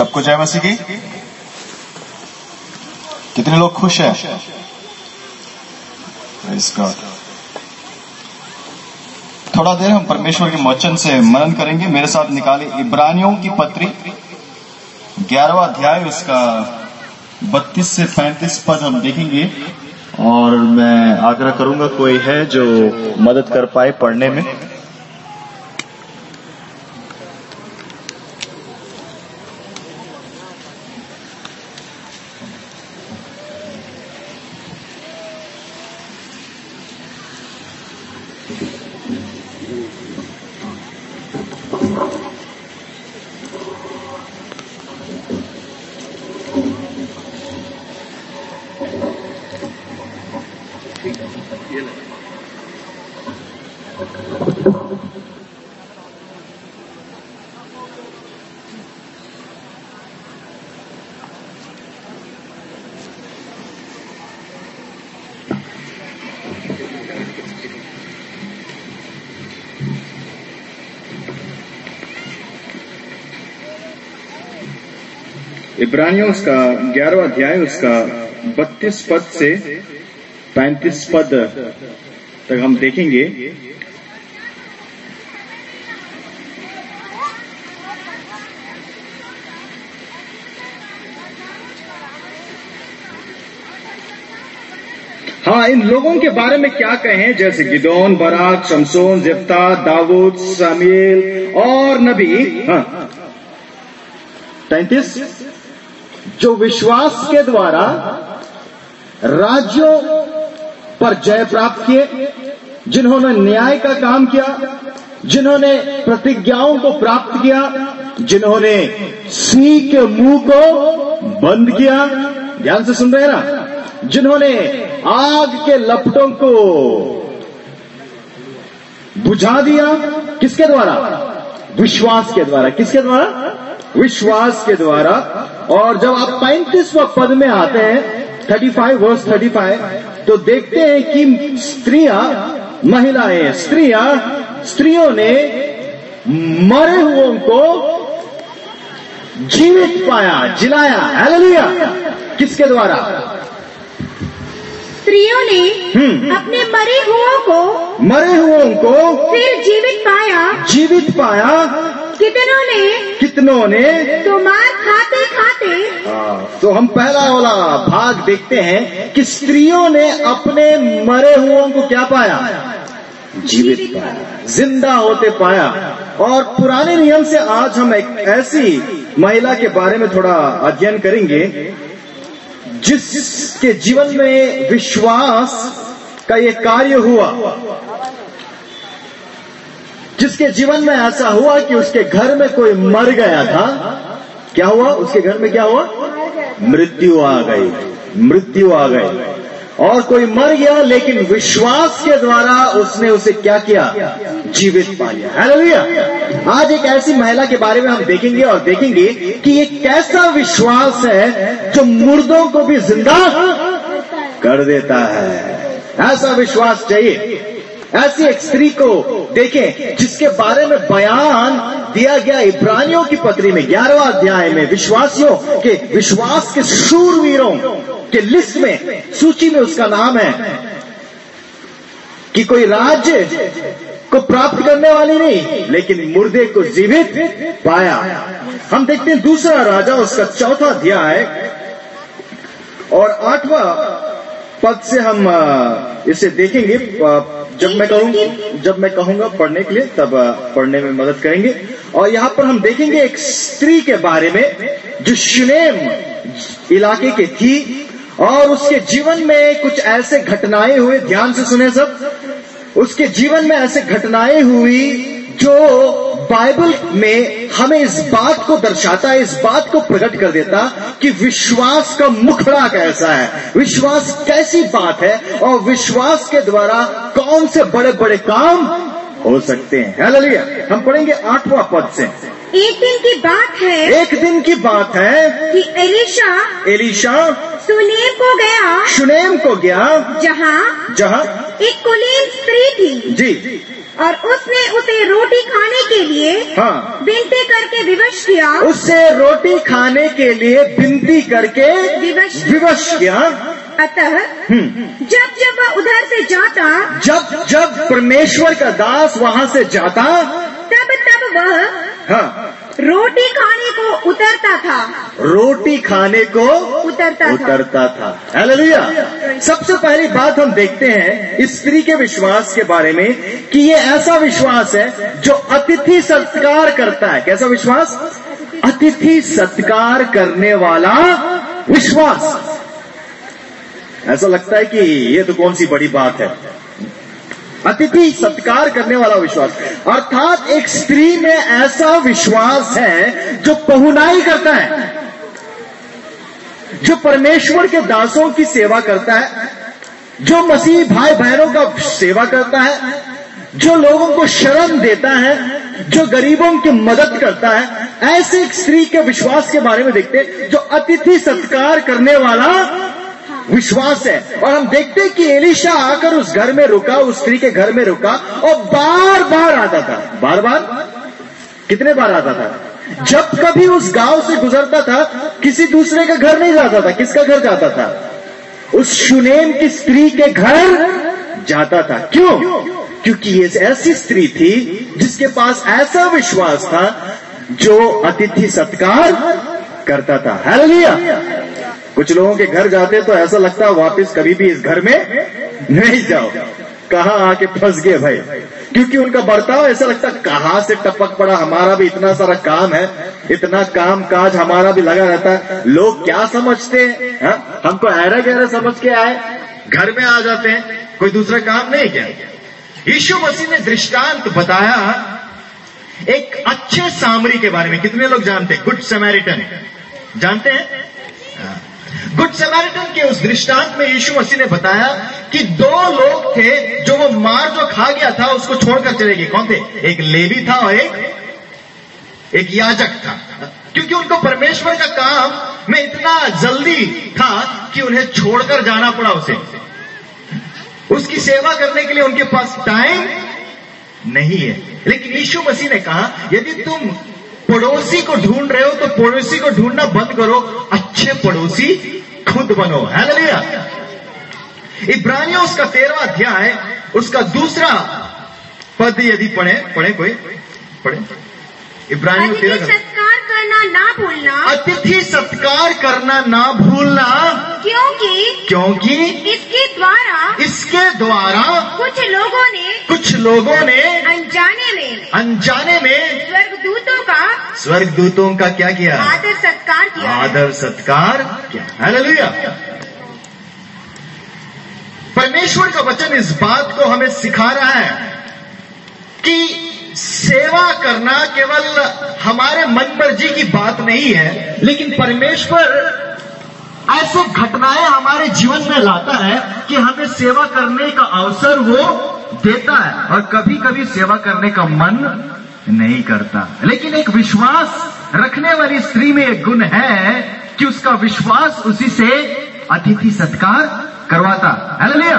सबको जय मसीह की? कितने लोग खुश हैं? थोड़ा देर हम परमेश्वर के वचन से मनन करेंगे। मेरे साथ निकाले इब्रानियों की पत्री। ग्यारहवा अध्याय, उसका बत्तीस से पैंतीस पद हम देखेंगे। और मैं आग्रह करूँगा, कोई है जो मदद कर पाए पढ़ने में। इब्रानियों उसका ग्यारहवा अध्याय, उसका बत्तीस पद से पैंतीस पद तक हम देखेंगे। हाँ इन लोगों के बारे में क्या कहें? जैसे गिदोन, बराक शमसोन जिफ्ता दाऊद सामियल और नबी। हाँ। तैतीस जो विश्वास के द्वारा राज्यों पर जय प्राप्त किए, जिन्होंने न्याय का काम किया, जिन्होंने प्रतिज्ञाओं को प्राप्त किया, जिन्होंने सी के मुँह को बंद किया, ध्यान से सुन रहे ना? जिन्होंने आग के लपटों को बुझा दिया, किसके द्वारा? विश्वास के द्वारा। किसके द्वारा? विश्वास के द्वारा और जब आप पैंतीसवा पद में आते हैं 35 वर्स 35 तो देखते हैं कि स्त्रियाँ महिलाएँ स्त्रियाँ स्त्रियों ने मरे हुओं को जीवित पाया जिलाया। हालेलुया किसके द्वारा? स्त्रियों ने हम्म। अपने मरे हुओं को मरे हुओं को फिर जीवित पाया। जीवित पाया। कितनों ने? कितनों ने? तो मार खाते खाते। हाँ, तो हम पहला वाला भाग देखते हैं कि स्त्रियों ने अपने मरे हुओं को क्या पाया? जीवित पाया। ज़िंदा होते पाया। और पुराने नियम से आज हम एक ऐसी महिला के बारे में थोड़ा अध्ययन करेंगे जिसके जीवन में विश्वास का ये कार्य हुआ। जिसके जीवन में ऐसा हुआ कि उसके घर में कोई मर गया था, क्या हुआ? उसके घर में क्या हुआ? मृत्यु आ गई, मृत्यु आ गई। और कोई मर गया, लेकिन विश्वास के द्वारा उसने उसे क्या किया? जीवित पा लिया। आज एक ऐसी महिला के बारे में हम देखेंगे और देखेंगे कि ये कैसा विश्वास है जो मुर्दों को भी ज़िंदा कर देता है। ऐसा विश्वास चाहिए। ऐसी एक स्त्री को देखें, जिसके बारे में बयान दिया गया इब्रानियों की पत्री में, ग्यारहवा अध्याय में, विश्वासियों के, विश्वास के शूरवीरों के लिस्ट में, सूची में उसका नाम है, कि कोई राज्य को प्राप्त करने वाली नहीं, लेकिन मुर्दे को जीवित पाया। हम देखते हैं दूसरा राजा, उसका चौथा अध्याय, और आठवां पद से हम इसे देखेंगे जब मैं कहूँ, जब मैं कहूँगा पढ़ने के लिए, तब पढ़ने में मदद करेंगे। और यहाँ पर हम देखेंगे एक स्त्री के बारे में, जो शुनेम इलाके की थी, और उसके जीवन में कुछ ऐसे घटनाएँ हुए ध्यान से सुने सब। उसके जीवन में ऐसे घटनाएँ हुई जो बाइबल में हमें इस बात को दर्शाता है, इस बात को प्रकट कर देता कि विश्वास का मुखड़ा कैसा है। विश्वास कैसी बात है और विश्वास के द्वारा कौन से बड़े बड़े काम हो सकते हैं। हालेलुया हम पढ़ेंगे आठवां पद से। एक दिन की बात है एक दिन की बात है कि एलिशा एलिशा सुनेम को गया। सुनेम को गया। जहाँ जहाँ एक कुलीन स्त्री थी। जी। और उसने उसे रोटी खाने के लिए हाँ। विनती करके विवश किया। उससे रोटी खाने के लिए विनती करके विवश विवश किया। अतः हम्म, जब जब वह उधर से जाता जब जब परमेश्वर का दास वहाँ से जाता तब तब वह हाँ। रोटी खाने को उतरता था। रोटी खाने को उतरता उतरता था। हालेलुया सबसे पहली बात हम देखते हैं स्त्री के विश्वास के बारे में कि ये ऐसा विश्वास है जो अतिथि सत्कार करता है। कैसा विश्वास? अतिथि सत्कार करने वाला विश्वास। ऐसा लगता है कि ये तो कौन सी बड़ी बात है। अतिथि सत्कार करने वाला विश्वास। अर्थात एक स्त्री में ऐसा विश्वास है जो पहुनाई करता है। जो परमेश्वर के दासों की सेवा करता है। जो मसीह भाई बहनों का सेवा करता है। जो लोगों को शरण देता है। जो गरीबों की मदद करता है। ऐसे एक स्त्री के विश्वास के बारे में देखते जो अतिथि सत्कार करने वाला विश्वास है। और हम देखते हैं कि एलिशा आकर उस घर में रुका, उस स्त्री के घर में रुका, और बार बार आता था। बार बार कितने बार आता था? जब कभी उस गाँव से गुजरता था, किसी दूसरे के घर नहीं जाता था। किसका घर जाता था? उस शुनेम की स्त्री के घर जाता था। क्यों? क्योंकि ये ऐसी स्त्री थी जिसके पास ऐसा विश्वास था जो अतिथि सत्कार करता था। हालेलुया कुछ लोगों के घर जाते तो ऐसा लगता है वापस कभी भी इस घर में नहीं जाओ। कहा आके फंस गए भाई? क्योंकि उनका बर्ताव ऐसा लगता कहाँ से टपक पड़ा? हमारा भी इतना सारा काम है, इतना काम काज हमारा भी लगा रहता है। लोग क्या समझते हैं हाँ? हमको ऐरा गहरा समझ के आए, घर में आ जाते हैं, कोई दूसरा काम नहीं क्या? यीशु मसीह ने दृष्टांत बताया, एक अच्छे सामरी के बारे में। कितने लोग जानते हैं? Good Samaritan. जानते हैं। गुड समैरिटन के उस दृष्टांत में यीशु मसीह ने बताया कि दो लोग थे जो वो मार जो खा गया था, उसको छोड़कर चले गए। कौन थे? एक लेवी था और एक एक याजक था। क्योंकि उनको परमेश्वर का काम में इतना जल्दी था कि उन्हें छोड़कर जाना पड़ा उसे। उसकी सेवा करने के लिए उनके पास टाइम नहीं है। लेकिन यीशु मसीह ने कहा, यदि तुम पड़ोसी को ढूंढ रहे हो तो पड़ोसी को ढूंढना बंद करो। अच्छे पड़ोसी खुद बनो। है लिया इब्रानियों उसका तेरवा अध्याय उसका दूसरा पद यदि पढ़े पढ़े कोई? पढ़े? इब्रानियों तेरह करना ना भूलना। अतिथि सत्कार करना ना भूलना। क्योंकि क्योंकि इसके द्वारा इसके द्वारा कुछ लोगों ने कुछ लोगों ने अनजाने में अनजाने में स्वर्गदूतों का स्वर्गदूतों का क्या किया? आदर सत्कार किया आदर सत्कार किया। हालेलुया। परमेश्वर का वचन इस बात को हमें सिखा रहा है कि सेवा करना केवल हमारे मन मर्ज़ी की बात नहीं है, लेकिन परमेश्वर ऐसे घटनाएँ हमारे जीवन में लाता है कि हमें सेवा करने का अवसर वो देता है और कभी कभी सेवा करने का मन नहीं करता। लेकिन एक विश्वास रखने वाली स्त्री में एक गुण है कि उसका विश्वास उसी से अतिथि सत्कार करवाता। है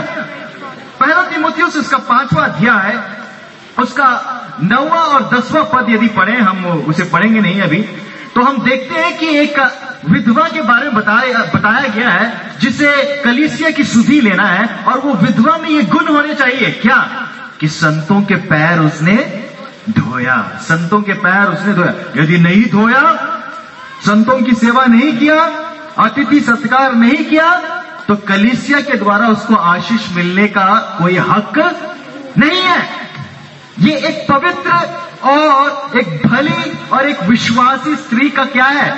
पहला तिमोथियुस उसका पांचवा अध्याय उसका नौवा और दसवां पद यदि पढ़े, हम उसे पढ़ेंगे नहीं अभी तो हम देखते हैं कि एक विधवा के बारे में बताया बताया गया है, जिसे कलिसिया की सुधि लेना है, और वो विधवा में ये गुण होने चाहिए। क्या? कि संतों के पैर उसने धोया। संतों के पैर उसने धोया। यदि नहीं धोया, संतों की सेवा नहीं किया, अतिथि सत्कार नहीं किया तो कलिसिया के द्वारा उसको आशीष मिलने का कोई हक नहीं है। ये एक पवित्र और एक भली और एक विश्वासी स्त्री का क्या है?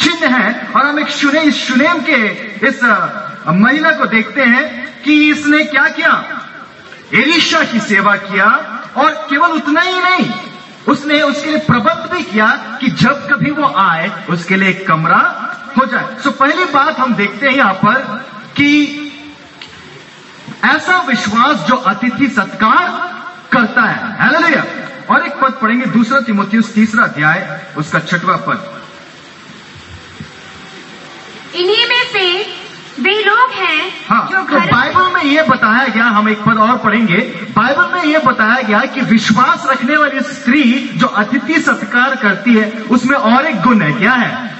चिन्ह है। और हम एक शुने, इस शुनेम के, इस महिला को देखते हैं कि इसने क्या किया? एलिशा की सेवा किया और केवल उतना ही नहीं, उसने उसके लिए प्रबंध भी किया कि जब कभी वो आए, उसके लिए एक कमरा हो जाए। सो पहली बात हम देखते हैं यहाँ पर कि ऐसा विश्वास जो अतिथि सत्कार करता है। हालेलुया और एक पद पढ़ेंगे दूसरा तिमोथियस तीसरा अध्याय उसका छठवा पद। इन्हीं में से वे लोग हैं हाँ जो तो बाइबल में में ये बताया गया हम एक पद और पढ़ेंगे। बाइबल में ये बताया गया कि विश्वास रखने वाली स्त्री जो अतिथि सत्कार करती है उसमें और एक गुण है। क्या है?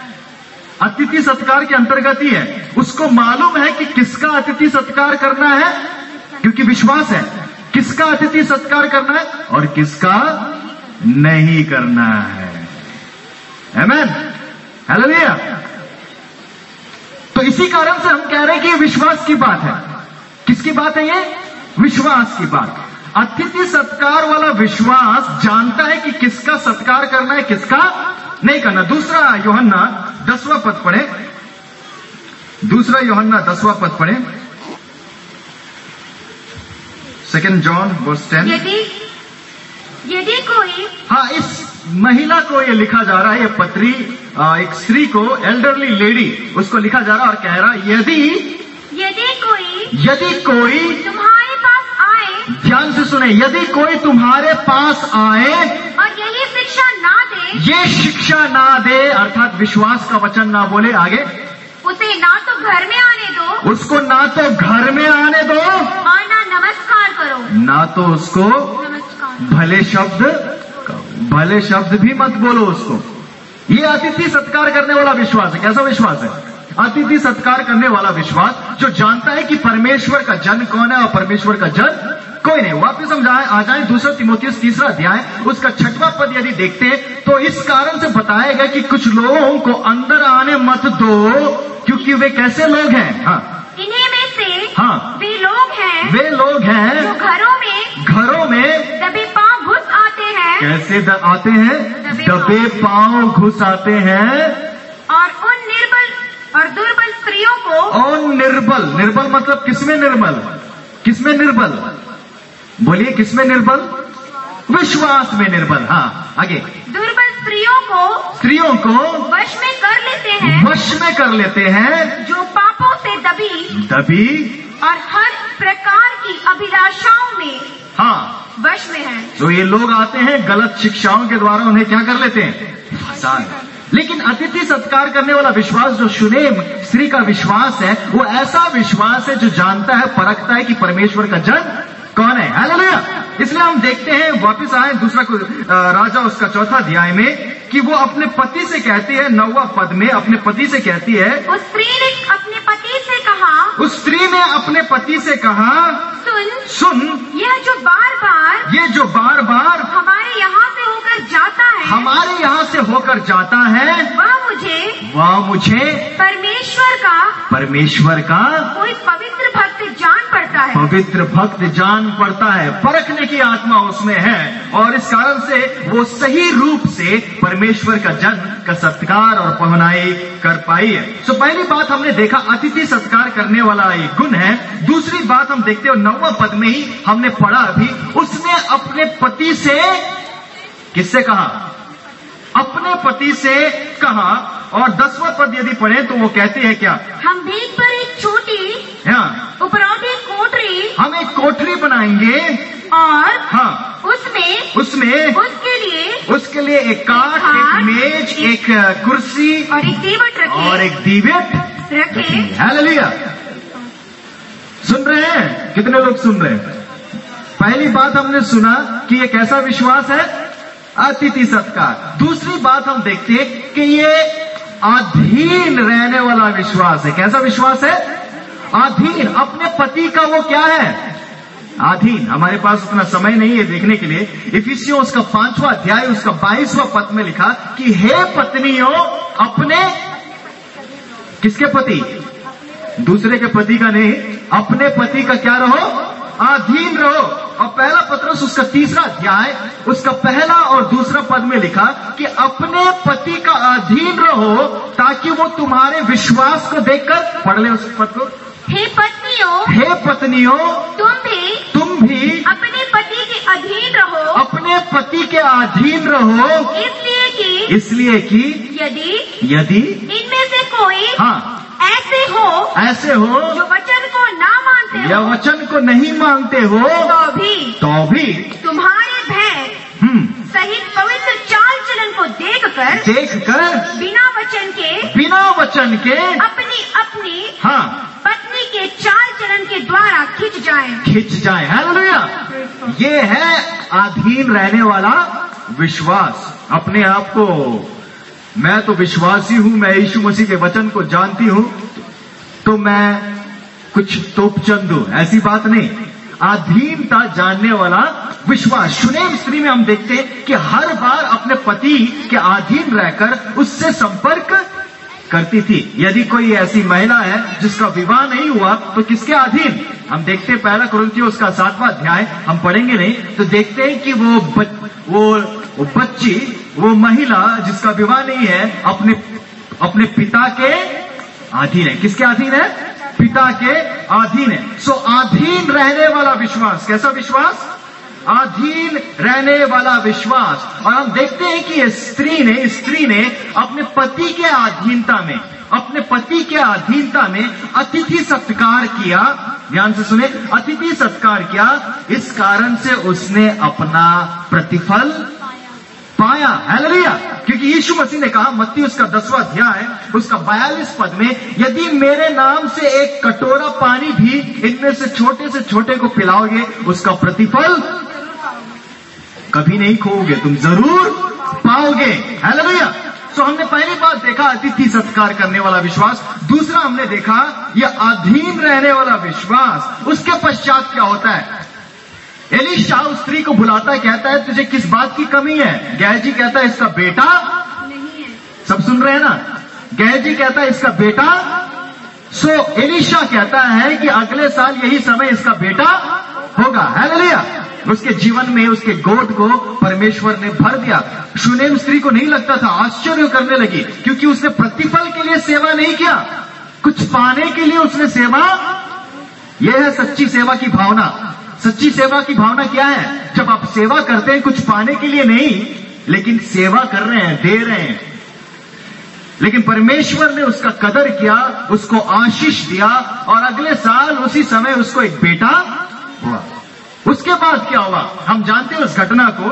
अतिथि सत्कार के अंतर्गत ही है। उसको मालूम है कि किसका अतिथि सत्कार करना है? क्योंकि विश्वास है। किसका अतिथि सत्कार करना है और किसका नहीं करना है? Amen? Hallelujah. तो इसी कारण से हम कह रहे हैं कि विश्वास की बात है। किसकी बात है ये? विश्वास की बात। अतिथि सत्कार वाला विश्वास जानता है कि किसका सत्कार करना है, किसका नहीं करना। दूसरा योहन्ना दसवां पद पढ़े। दूसरा योहन्ना दसवां पद पढ़े। सेकेंड जॉन वर्स टेन यदि यदि कोई हाँ इस महिला को ये लिखा जा रहा है ये पत्री एक स्त्री को एल्डरली लेडी उसको लिखा जा रहा है और कह रहा है यदि यदि कोई यदि कोई तुम्हारे पास आए ध्यान से सुने यदि कोई तुम्हारे पास आए और यही शिक्षा ना दे ये शिक्षा ना दे अर्थात विश्वास का वचन ना बोले आगे उसे ना तो घर में आने दो उसको ना तो घर में आने दो। और ना नमस्कार करो ना तो उसको भले शब्द भले शब्द भी मत बोलो उसको। ये अतिथि सत्कार करने वाला विश्वास है। कैसा विश्वास है? अतिथि सत्कार करने वाला विश्वास जो जानता है कि परमेश्वर का जन कौन है और परमेश्वर का जन कोई नहीं। वापिस हम जाए, आ जाए दूसरा तिमोथियस तीसरा अध्याय। उसका छठवां पद यदि देखते हैं तो इस कारण से बताया गया कि कुछ लोगों को अंदर आने मत दो, क्योंकि वे कैसे लोग हैं? हाँ। इन्हीं में से हाँ। वे लोग हैं वे लोग हैं जो घरों में घरों में दबे पाँव घुस आते हैं। कैसे द, आते हैं? दबे पाँव। घुस आते हैं। और उन निर्बल और दुर्बल स्त्रियों को और निर्बल। निर्बल मतलब किसमें निर्बल? किसमें निर्बल? बोलिए किसमें निर्बल? विश्वास में निर्बल। हाँ आगे। दुर्बल स्त्रियों को स्त्रियों को वश में कर लेते हैं। वश में कर लेते हैं। जो पापों से दबी तभी और हर प्रकार की अभिलाषाओं में हाँ। वश में है। तो ये लोग आते हैं गलत शिक्षाओं के द्वारा उन्हें क्या कर लेते हैं? फंसा लेते लेकिन अतिथि सत्कार करने वाला विश्वास जो सुनेम स्त्री का विश्वास है वो ऐसा विश्वास है जो जानता है परखता है कि परमेश्वर का जन कौन है? हालेलुया इसलिए हम देखते हैं वापस आए दूसरा राजा उसका चौथा अध्याय में कि वो अपने पति से कहती है नौवा पद में अपने पति से कहती है उस स्त्री ने अपने पति से कहा उस स्त्री ने अपने पति से कहा सुन सुन। यह जो बार बार ये जो बार बार हमारे यहाँ से होकर जाता है हमारे यहाँ से होकर जाता है वह मुझे वह मुझे परमेश्वर का परमेश्वर का कोई पवित्र भक्त जान पड़ता है परखने की आत्मा उसमें है और इस कारण से वो सही रूप से परमेश्वर का जन का सत्कार और पहनाई कर पाई है। तो पहली बात हमने देखा अतिथि सत्कार करने वाला एक गुण है। दूसरी बात हम देखते हो नौवा पद में ही हमने पढ़ा अभी उसने अपने पति से किससे कहा? अपने पति से कहा और दसवां पद यदि पढ़े तो वो कहते हैं क्या? हम भीख पर एक छोटी हाँ। उपरौठी कोठरी हम एक कोठरी बनाएँगे। और हाँ। उसमें उसमें उसके लिए उसके लिए एक काट एक मेज एक कुर्सी और एक दीवट रखे। और एक दीवट रखे। हालेलुया। सुन रहे हैं? कितने लोग सुन रहे हैं? पहली बात हमने सुना कि ये कैसा विश्वास है? अतिथि सत्कार। दूसरी बात हम देखते हैं कि ये अधीन रहने वाला विश्वास है। कैसा विश्वास है? अधीन अपने पति का वो क्या है? अधीन हमारे पास उतना समय नहीं है देखने के लिए। इफिसियों, उसका पांचवा अध्याय, उसका बाईसवा पद में लिखा कि, हे पत्नियों, अपने किसके पति? दूसरे के पति का नहीं। अपने पति का क्या रहो? अधीन रहो। और पहला पत्रस, उसका तीसरा अध्याय, उसका पहला और दूसरा पद में लिखा कि, अपने पति का अधीन रहो ताकि वो तुम्हारे विश्वास को देखकर पढ़ ले उस पद को। हे पत्नियों हे पत्नियों तुम भी तुम भी अपने पति के अधीन रहो। अपने पति के अधीन रहो। इसलिए कि इसलिए कि यदि यदि इनमें से कोई हाँ। ऐसे हो ऐसे हो जो वचन को ना मानते या वचन को नहीं मानते हो तो भी तो भी तुम्हारे भय हम्म। सहित पवित्र चाल चलन को देख कर देख कर बिना वचन के बिना वचन के अपनी अपनी हाँ। के द्वारा खिंच जाए। खिंच जाए। हालेलुया। ये है अधीन रहने वाला विश्वास। अपने आप को मैं तो विश्वासी हूँ, मैं यीशु मसीह के वचन को जानती हूँ तो मैं कुछ तोपचंद हूँ। ऐसी बात नहीं। अधीनता जानने वाला विश्वास। सुनेम स्त्री में हम देखते हैं कि हर बार अपने पति के अधीन रहकर उससे संपर्क करती थी। यदि कोई ऐसी महिला है जिसका विवाह नहीं हुआ तो किसके अधीन? हम देखते पहला कुरंतियों उसका सातवां अध्याय हम पढ़ेंगे नहीं तो देखते हैं कि वो बच, वो, वो बच्ची वो महिला जिसका विवाह नहीं है अपने अपने पिता के अधीन है। किसके अधीन है? पिता के अधीन है। सो अधीन रहने वाला विश्वास कैसा विश्वास? अधीन रहने वाला विश्वास। और हम देखते हैं कि स्त्री ने स्त्री ने अपने पति के अधीनता में, अपने पति के अधीनता में अतिथि सत्कार किया। ध्यान से सुने, अतिथि सत्कार किया। इस कारण से उसने अपना प्रतिफल पाया। हालेलुया क्योंकि यीशु मसीह ने कहा, मत्ती उसका दसवा अध्याय उसका बयालीस पद में, यदि मेरे नाम से एक कटोरा पानी भी इनमें से छोटे से छोटे को पिलाओगे, उसका प्रतिफल कभी नहीं खोओगे तुम ज़रूर पाओगे। हालेलुया तो हमने पहली बात देखा अतिथि सत्कार करने वाला विश्वास। दूसरा हमने देखा यह अधीन रहने वाला विश्वास। उसके पश्चात क्या होता है? एलिशा उस स्त्री को बुलाता है कहता है तुझे किस बात की कमी है? गैजी कहता है इसका बेटा नहीं है। सब सुन रहे हैं ना? गैजी कहता है इसका बेटा? सो एलिशा कहता है कि अगले साल यही समय इसका बेटा होगा। हालेलुया उसके जीवन में, उसके गोद को परमेश्वर ने भर दिया। सुनेम स्त्री को नहीं लगता था, आश्चर्य करने लगी, क्योंकि उसने प्रतिफल के लिए सेवा नहीं किया। कुछ पाने के लिए उसने सेवा? यह है सच्ची सेवा की भावना। सच्ची सेवा की भावना क्या है? जब आप सेवा करते हैं, कुछ पाने के लिए नहीं, लेकिन सेवा कर रहे हैं, दे रहे हैं। लेकिन परमेश्वर ने उसका कदर किया, उसको आशीष दिया, और अगले साल उसी समय उसको एक बेटा हुआ। उसके बाद क्या हुआ? हम जानते हैं उस घटना को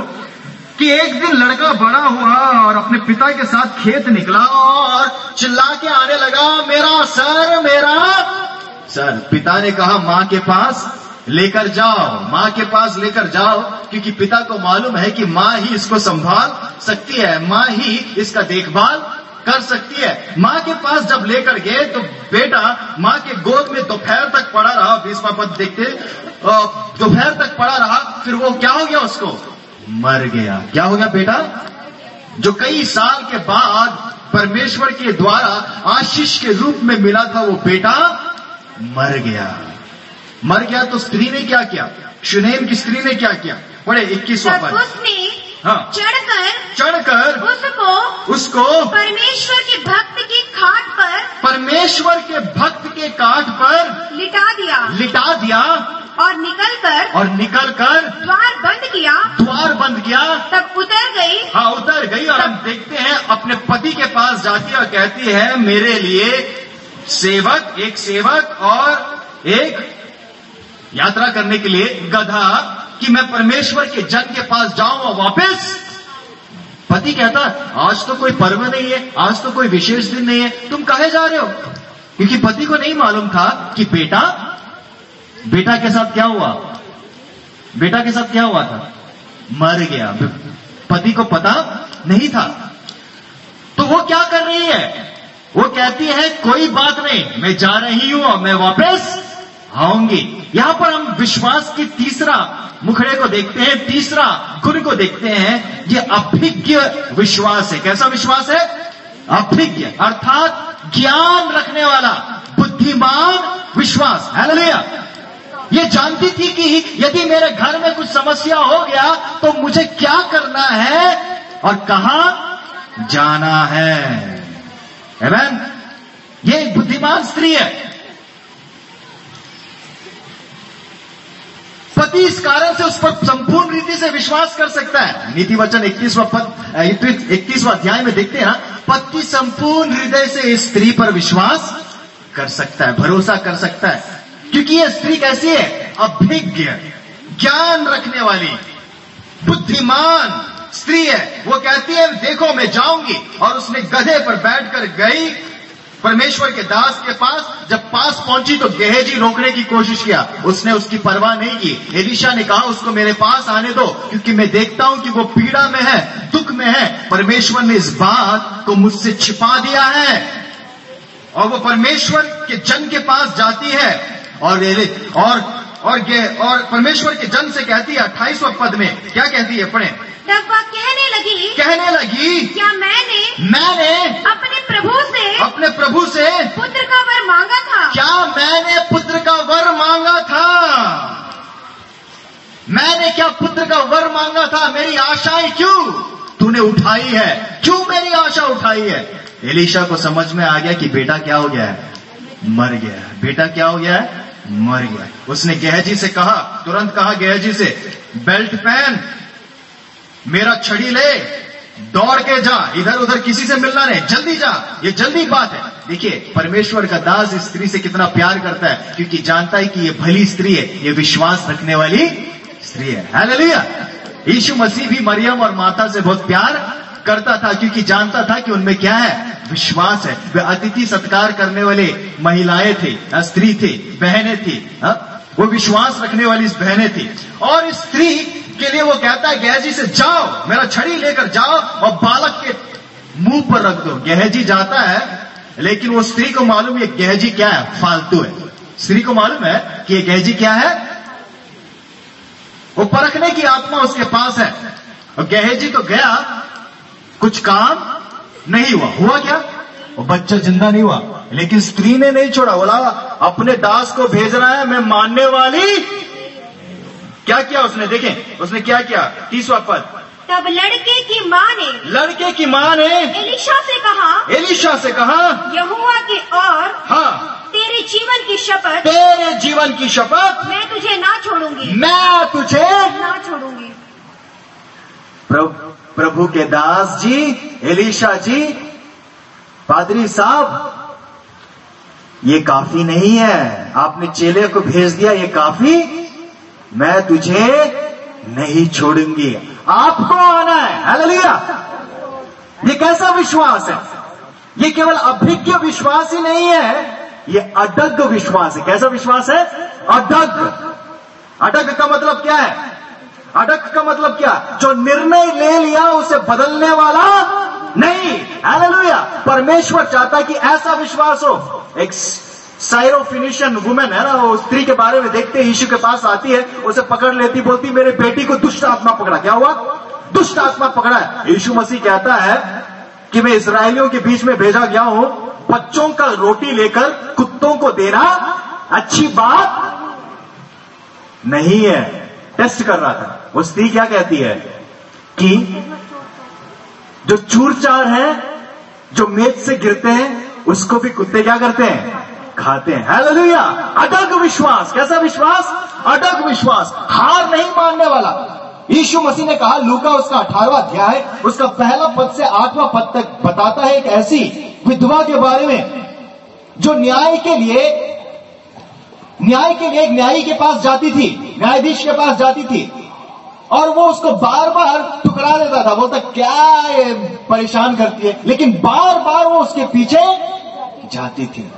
कि एक दिन लड़का बड़ा हुआ और अपने पिता के साथ खेत निकला और चिल्ला के आने लगा, मेरा सर मेरा सर। पिता ने कहा, माँ के पास लेकर जाओ, माँ के पास लेकर जाओ, क्योंकि पिता को मालूम है कि माँ ही इसको संभाल सकती है, माँ ही इसका देखभाल कर सकती है। माँ के पास जब लेकर गए तो बेटा माँ के गोद में दोपहर तक पड़ा रहा बीसवा पद देखते दोपहर तक पड़ा रहा फिर वो क्या हो गया उसको? मर गया। क्या हो गया बेटा? जो कई साल के बाद परमेश्वर के द्वारा आशीष के रूप में मिला था वो बेटा मर गया। मर गया तो स्त्री ने क्या किया? शुनेम की स्त्री ने क्या किया? पढ़े इक्कीसवा तब पद। उसने हाँ। चढ़कर चढ़कर उसको उसको परमेश्वर के भक्त की खाट पर परमेश्वर के भक्त के काट पर लिटा दिया। लिटा दिया और निकलकर और निकलकर द्वार बंद किया। द्वार बंद किया। तब उतर गई। हाँ उतर गई और हम देखते हैं अपने पति के पास जाती है और कहती है मेरे लिए सेवक एक सेवक और एक यात्रा करने के लिए गधा कि मैं परमेश्वर के जन के पास जाऊँ और वापस? पति कहता, आज तो कोई पर्व नहीं है, आज तो कोई विशेष दिन नहीं है। तुम कहे जा रहे हो? क्योंकि पति को नहीं मालूम था कि बेटा बेटा के साथ क्या हुआ? बेटा के साथ क्या हुआ था? मर गया। पति को पता नहीं था। तो वो क्या कर रही है? वो कहती है, कोई बात नहीं, मैं जा रही हूँ और मैं वापस आऊँगी। यहाँ पर हम विश्वास की तीसरा मुखड़े को देखते हैं, तीसरा गुण को देखते हैं। ये अभिज्ञ विश्वास है। कैसा विश्वास है? अभिज्ञ, अर्थात ज्ञान रखने वाला, बुद्धिमान विश्वास। हालेलुया। ये जानती थी कि यदि मेरे घर में कुछ समस्या हो गया तो मुझे क्या करना है? और कहा जाना है? Amen? ये बुद्धिमान स्त्री है। पति इस कारण से उस पर संपूर्ण रीति से विश्वास कर सकता है। नीति वचन इक्कीसवा पद इक्कीसवा अध्याय में देखते हैं ना पति संपूर्ण हृदय से इस स्त्री पर विश्वास कर सकता है, भरोसा कर सकता है। क्योंकि ये स्त्री कैसी है? अभिज्ञ, ज्ञान रखने वाली, बुद्धिमान स्त्री है। वो कहती है, देखो, मैं जाऊँगी। और उसने गधे पर बैठकर गई परमेश्वर के दास के पास, जब पास पहुँची तो गेहजी रोकने की कोशिश किया। उसने उसकी परवाह नहीं की। एलिशा ने कहा, उसको मेरे पास आने दो, क्योंकि मैं देखता हूँ कि वो पीड़ा में है, दुख में है। परमेश्वर ने इस बात को मुझसे छिपा दिया है। और वो परमेश्वर के जन के पास जाती है। और और और और परमेश्वर के जन से कहती है, अट्ठाईसवा पद में। क्या कहती है, पढ़े। तब वह कहने लगी कहने लगी क्या मैंने मैंने अपने प्रभु से अपने प्रभु से पुत्र का वर मांगा था? क्या मैंने पुत्र का वर मांगा था? मैंने क्या पुत्र का वर मांगा था? मेरी आशाएँ क्यों तूने उठाई है? क्यों मेरी आशा उठाई है? एलिशा को समझ में आ गया कि बेटा क्या हो गया है? मर गया है। बेटा क्या हो गया है? मर गया उसने गहजी से कहा तुरंत कहा गहजी से बेल्ट पहन मेरा छड़ी ले, दौड़ के जा, इधर उधर किसी से मिलना नहीं, जल्दी जा, ये जल्दी बात है। देखिए, परमेश्वर का दास स्त्री से कितना प्यार करता है, क्योंकि जानता है कि ये भली स्त्री है, ये विश्वास रखने वाली स्त्री है। यीशु मसीह भी मरियम और माता से बहुत प्यार करता था, क्योंकि जानता था कि उनमें क्या है, विश्वास है। वे अतिथि सत्कार करने वाले महिलाएँ थे स्त्री थी, बहनें थी? वो विश्वास रखने वाली बहनें थी। और स्त्री के लिए वो कहता है, गहजी से जाओ, मेरा छड़ी लेकर जाओ और बालक के मुँह पर रख दो। गहजी जाता है, लेकिन वो स्त्री को मालूम है गहजी क्या है, फालतू है। स्त्री को मालूम है कि ये गहजी क्या है? वो परखने की आत्मा उसके पास है। और गहजी तो गया, कुछ काम नहीं हुआ। हुआ क्या? वो बच्चा ज़िंदा नहीं हुआ, लेकिन स्त्री ने नहीं छोड़ा। बोला, अपने दास को भेज रहा है, मैं मानने वाली क्या किया उसने? देखें उसने क्या किया? तीसवा पद। तब लड़के की माँ ने लड़के की माँ ने एलिशा से कहा एलिशा से कहा यहुआ के और हाँ। तेरे जीवन की शपथ। तेरे जीवन की शपथ? मैं तुझे ना छोड़ूँगी। मैं तुझे ना छोड़ूँगी। प्रभु प्रभु के दास जी एलिशा जी पादरी साहब ये काफ़ी नहीं है। आपने चेले को भेज दिया ये काफ़ी मैं तुझे नहीं छोड़ूँगी। आपको आना है। हालेलुया। ये कैसा विश्वास है? ये केवल अभिज्ञ विश्वास ही नहीं है, ये अडग विश्वास है। कैसा विश्वास है? अडग। अडग का मतलब क्या है? अडग का मतलब क्या? जो निर्णय ले लिया, उसे बदलने वाला नहीं। हालेलुया। परमेश्वर चाहता है कि ऐसा विश्वास हो। एक साइरोफिनिशियन वुमेन है ना, वो स्त्री के बारे में देखते यीशु के पास आती है, उसे पकड़ लेती, बोलती, मेरे बेटी को दुष्ट आत्मा पकड़ा। क्या हुआ? दुष्ट आत्मा पकड़ा है। यीशु मसीह कहता है कि मैं इसराइलियों के बीच में भेजा गया हूँ, बच्चों का रोटी लेकर कुत्तों को देना, अच्छी बात नहीं है। टेस्ट कर रहा था। वो स्त्री क्या कहती है कि जो चूर चार है, जो मेज से गिरते हैं, उसको भी कुत्ते क्या करते हैं? खाते हैं। हालेलुया। अटक विश्वास। कैसा विश्वास? अटक विश्वास। हार नहीं मानने वाला। यीशु मसीह ने कहा, लूका उसका अठारवा अध्याय, उसका पहला पद से आठवां पद तक बताता है एक ऐसी विधवा के बारे में, जो न्याय के लिए, न्याय के लिए एक न्यायी के पास जाती थी, न्यायाधीश के पास जाती थी, और वो उसको बार बार टुकरा देता था। बोलता, क्या ये परेशान करती है? लेकिन बार बार वो उसके पीछे जाती थी।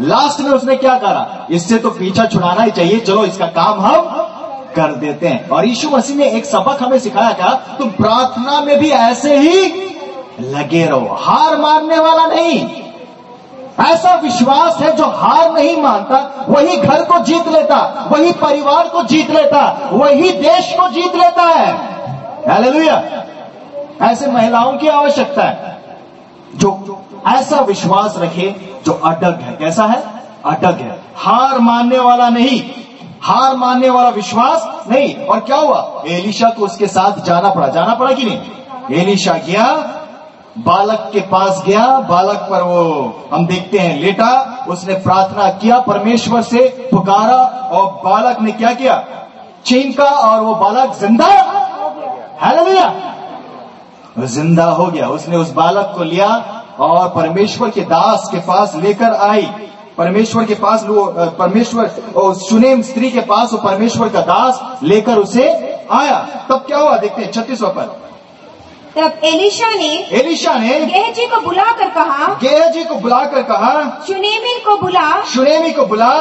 लास्ट में उसने क्या करा? इससे तो पीछा छुड़ाना ही चाहिए। चलो, इसका काम हम कर देते हैं। और यीशु मसीह ने एक सबक हमें सिखाया क्या तुम प्रार्थना में भी ऐसे ही लगे रहो। हार मानने वाला नहीं। ऐसा विश्वास है जो हार नहीं मानता, वही घर को जीत लेता, वही परिवार को जीत लेता, वही देश को जीत लेता है। ऐसे महिलाओं की आवश्यकता है। जो ऐसा विश्वास रखे जो अडग है। कैसा है? अडग है। हार मानने वाला नहीं। हार मानने वाला विश्वास नहीं। और क्या हुआ? एलिशा को उसके साथ जाना पड़ा। जाना पड़ा कि नहीं? एलिशा गया, बालक के पास गया। बालक पर वो, हम देखते हैं, लेटा। उसने प्रार्थना किया, परमेश्वर से पुकारा और बालक ने क्या किया? चीन का और वो बालक ज़िंदा हालेलुया। ज़िंदा हो गया। उसने उस बालक को लिया और परमेश्वर के दास के पास लेकर आई। परमेश्वर के पास परमेश्वर सुनेम स्त्री के पास वो परमेश्वर का दास लेकर उसे आया। तब क्या हुआ? देखते हैं छत्तीसवा पर। तब एलिशा ने एलिशा ने गेहजी को बुलाकर कहा गेहजी को बुलाकर कहा शुनेमिन को बुला। शुनेमी को बुला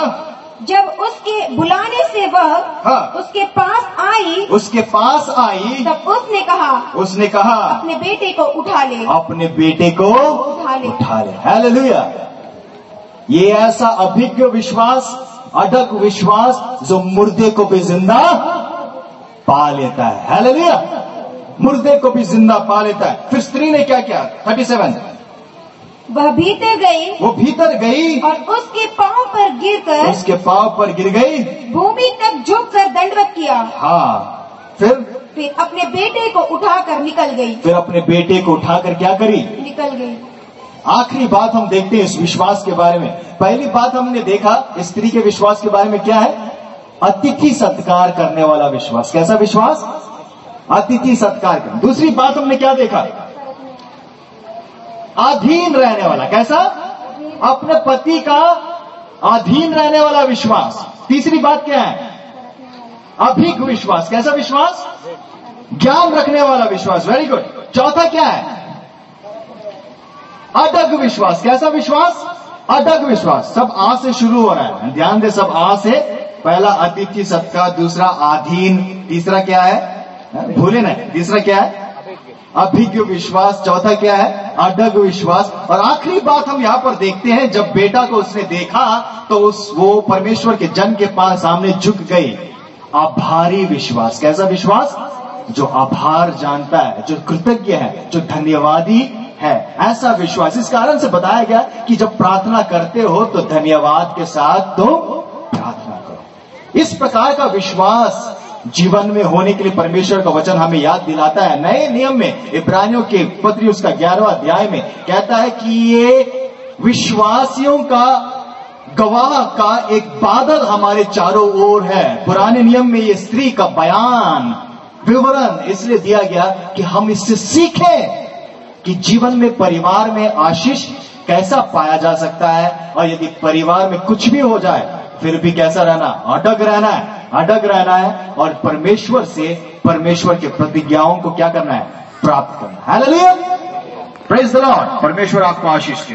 जब उसके बुलाने से वह हाँ। उसके पास आई उसके पास आई। तब उसने कहा उसने कहा अपने बेटे को उठा ले। अपने बेटे को उठा ले। उठा ले। हालेलुया। ये ऐसा अभिज्ञ विश्वास अडक विश्वास जो मुर्दे को भी ज़िंदा पा लेता है। हालेलुया। मुर्दे को भी ज़िंदा पा लेता है। फिर स्त्री ने क्या किया? थर्टी सेवन वह भीतर गई वो भीतर गई और उसके पाँव पर गिरकर उसके पाँव पर गिर गई। भूमि तक झुक कर दंडवत किया। हाँ फिर? फिर अपने बेटे को उठाकर निकल गई। फिर अपने बेटे को उठाकर क्या करी? निकल गई। आखिरी बात हम देखते हैं इस विश्वास के बारे में। पहली बात हमने देखा स्त्री के विश्वास के बारे में क्या है? अतिथि सत्कार करने वाला विश्वास। कैसा विश्वास? अतिथि सत्कार दूसरी बात हमने क्या देखा? अधीन रहने वाला। कैसा? अपने पति का अधीन रहने वाला विश्वास। तीसरी बात क्या है? अभिक विश्वास। कैसा विश्वास? ज्ञान रखने वाला विश्वास। वेरी गुड चौथा क्या है? अडग विश्वास। कैसा विश्वास? अडग विश्वास। सब आ से शुरू हो रहा है। ध्यान दे, सब आ से। पहला अतिथि सत्कार दूसरा आधीन तीसरा क्या है? भूले ना तीसरा क्या है? अभिज्ञ विश्वास, चौथा क्या है? अडग विश्वास। और आखिरी बात हम यहाँ पर देखते हैं, जब बेटा को उसने देखा तो उस, वो परमेश्वर के जन के पास सामने झुक गई। आभारी विश्वास। कैसा विश्वास? जो आभार जानता है, जो कृतज्ञ है, जो धन्यवादी है। ऐसा विश्वास। इस कारण से बताया गया कि जब प्रार्थना करते हो तो धन्यवाद के साथ तो प्रार्थना करो। इस प्रकार का विश्वास जीवन में होने के लिए परमेश्वर का वचन हमें याद दिलाता है। नए नियम में, इब्रानियों के पत्री उसका ग्यारहवा अध्याय में कहता है कि ये विश्वासियों का, गवाह का एक बादल हमारे चारों ओर है। पुराने नियम में ये स्त्री का बयान, विवरण इसलिए दिया गया कि हम इससे सीखें कि जीवन में परिवार में आशीष कैसा पाया जा सकता है और यदि परिवार में कुछ भी हो जाए, फिर भी कैसा रहना अटक रहना है। अटक रहना है और परमेश्वर से परमेश्वर के प्रतिज्ञाओं को क्या करना है? प्राप्त करना है। लॉर्ड परमेश्वर आपको आशीष